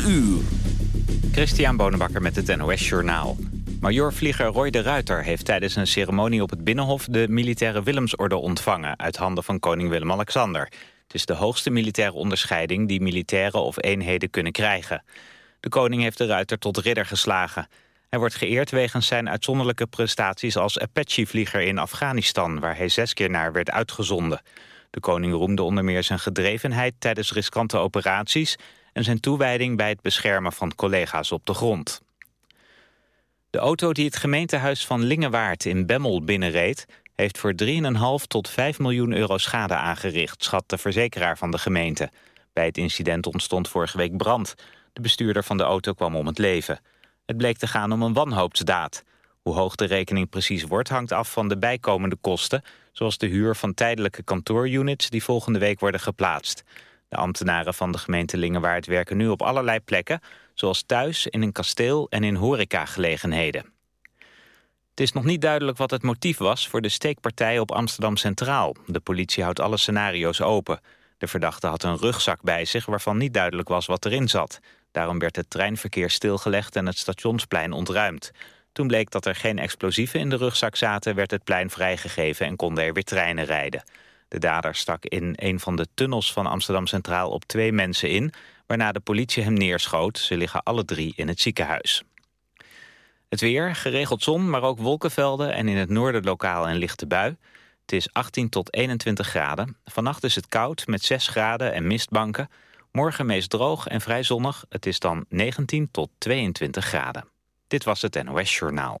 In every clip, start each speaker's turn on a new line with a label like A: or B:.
A: 4 uur.
B: Christian Bonenbakker met het NOS Journaal. Major-vlieger Roy de Ruiter heeft tijdens een ceremonie op het Binnenhof... de militaire Willemsorde ontvangen uit handen van koning Willem-Alexander. Het is de hoogste militaire onderscheiding die militairen of eenheden kunnen krijgen. De koning heeft de Ruiter tot ridder geslagen. Hij wordt geëerd wegens zijn uitzonderlijke prestaties als Apache-vlieger in Afghanistan... waar hij zes keer naar werd uitgezonden. De koning roemde onder meer zijn gedrevenheid tijdens riskante operaties... en zijn toewijding bij het beschermen van collega's op de grond. De auto die het gemeentehuis van Lingewaard in Bemmel binnenreed... heeft voor 3,5 tot 5 miljoen euro schade aangericht... schat de verzekeraar van de gemeente. Bij het incident ontstond vorige week brand. De bestuurder van de auto kwam om het leven. Het bleek te gaan om een wanhoopsdaad. Hoe hoog de rekening precies wordt hangt af van de bijkomende kosten... zoals de huur van tijdelijke kantoorunits die volgende week worden geplaatst. De ambtenaren van de gemeente Lingewaard werken nu op allerlei plekken... zoals thuis, in een kasteel en in horecagelegenheden. Het is nog niet duidelijk wat het motief was voor de steekpartij op Amsterdam Centraal. De politie houdt alle scenario's open. De verdachte had een rugzak bij zich waarvan niet duidelijk was wat erin zat. Daarom werd het treinverkeer stilgelegd en het stationsplein ontruimd. Toen bleek dat er geen explosieven in de rugzak zaten... werd het plein vrijgegeven en konden er weer treinen rijden. De dader stak in een van de tunnels van Amsterdam Centraal op twee mensen in... waarna de politie hem neerschoot. Ze liggen alle drie in het ziekenhuis. Het weer, geregeld zon, maar ook wolkenvelden... en in het noorden lokaal een lichte bui. Het is 18 tot 21 graden. Vannacht is het koud met 6 graden en mistbanken... Morgen meest droog en vrij zonnig. Het is dan 19 tot 22 graden. Dit was het NOS Journaal.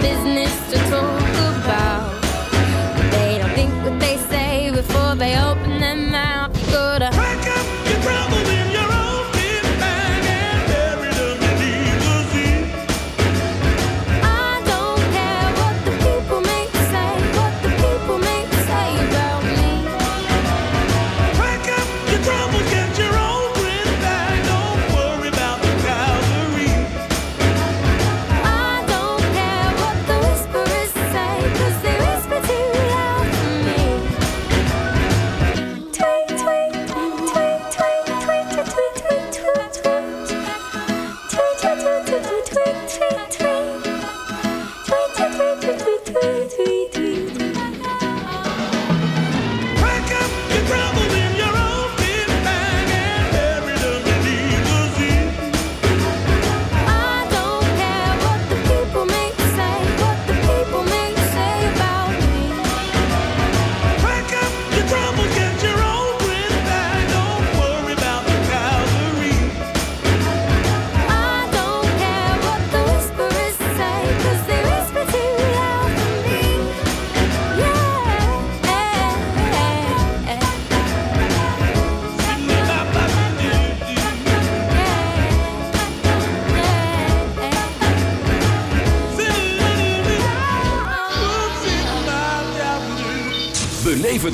C: business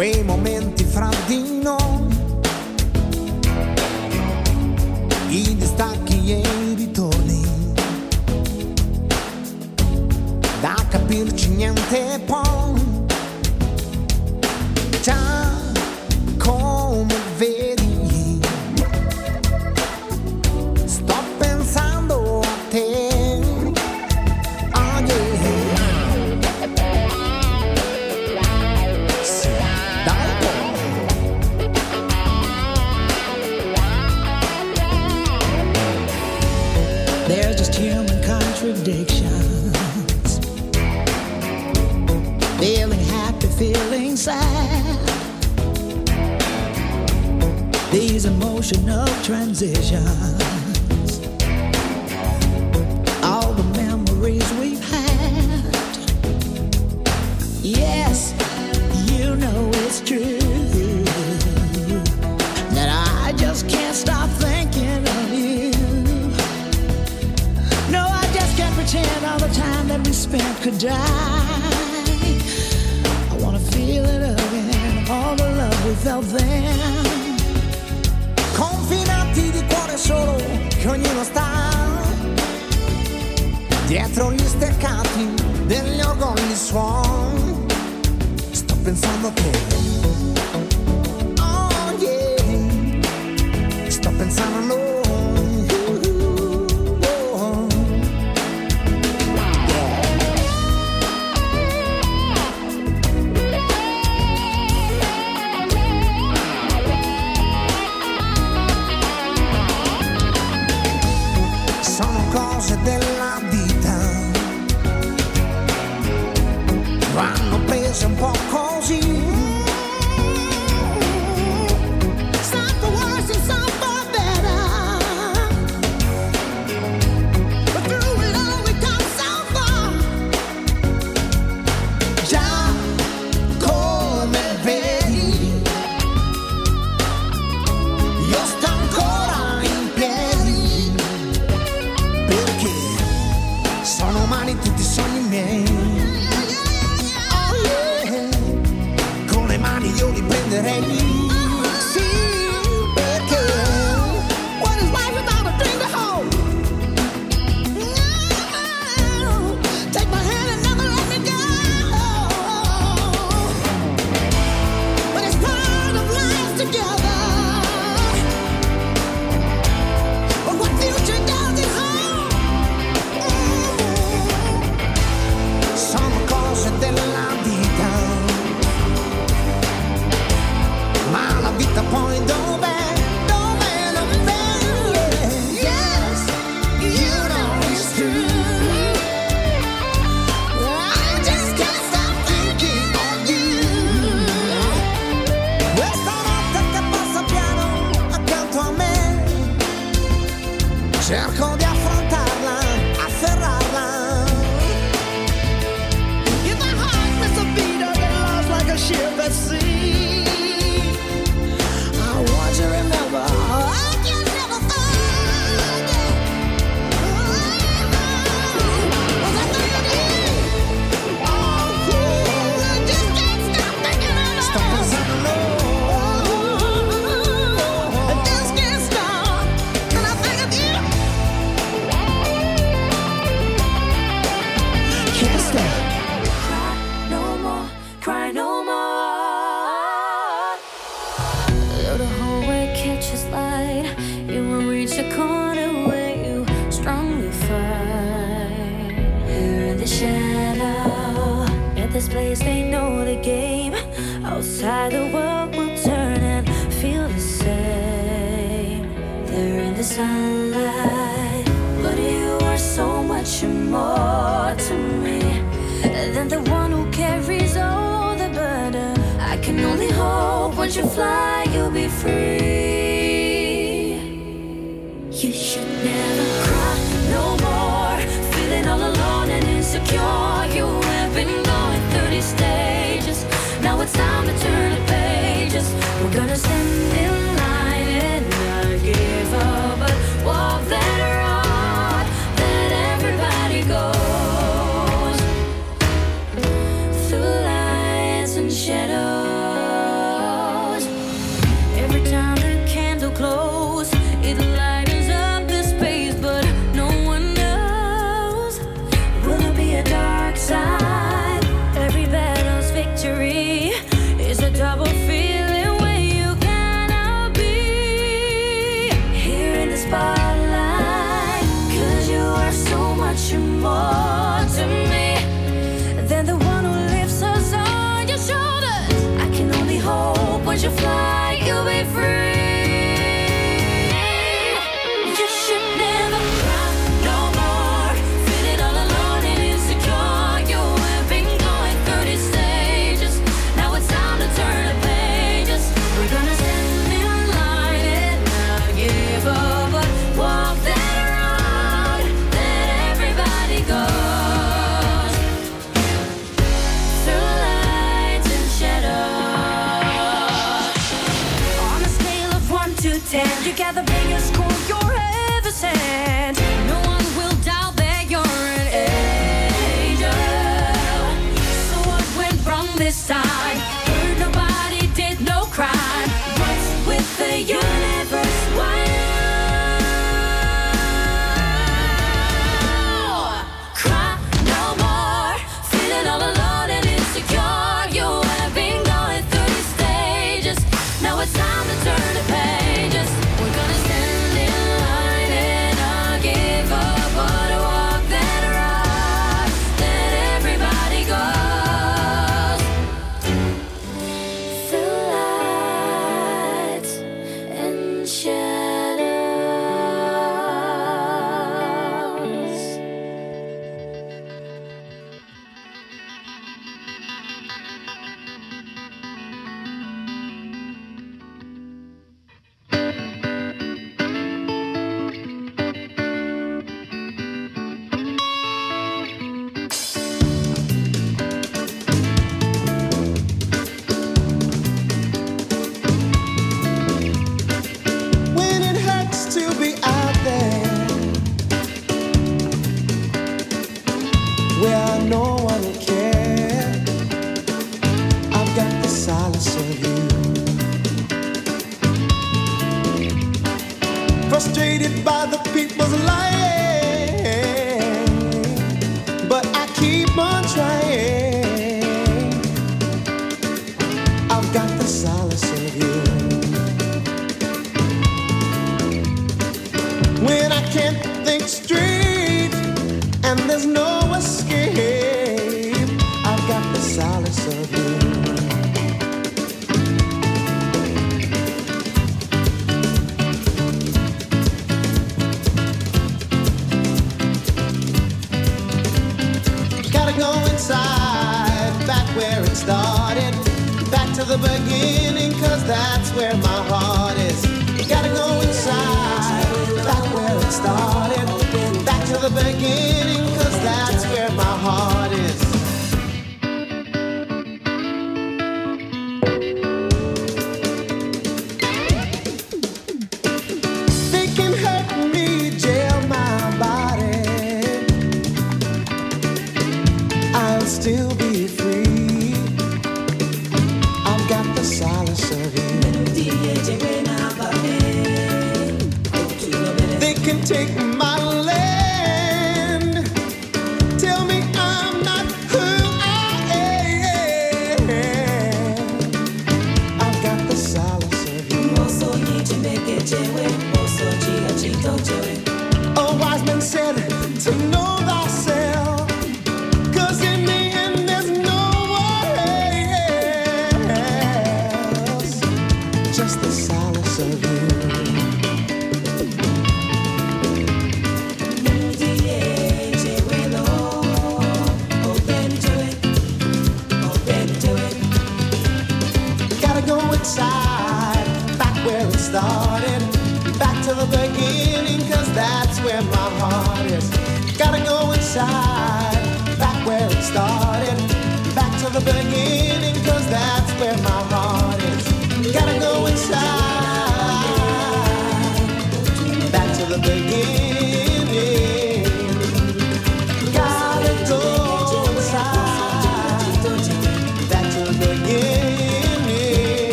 D: quei momenti fra di noi. dietro gli steccati degli organi suon. Sto pensando a te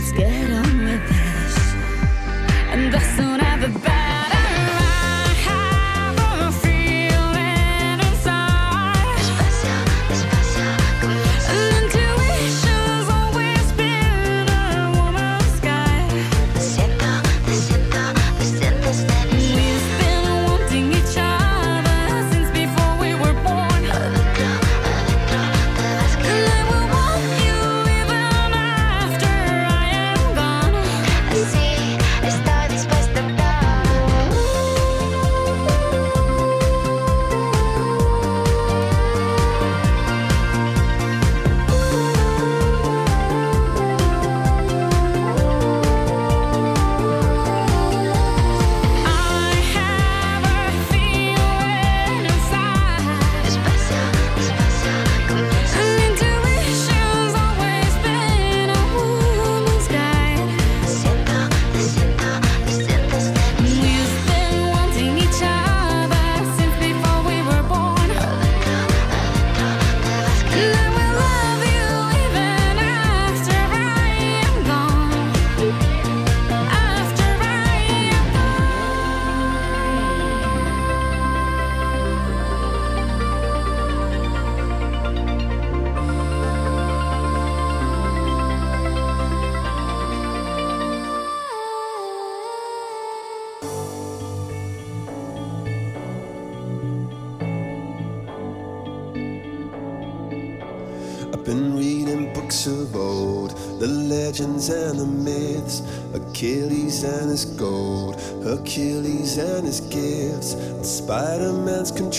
C: Let's get on with this. And
E: that's all.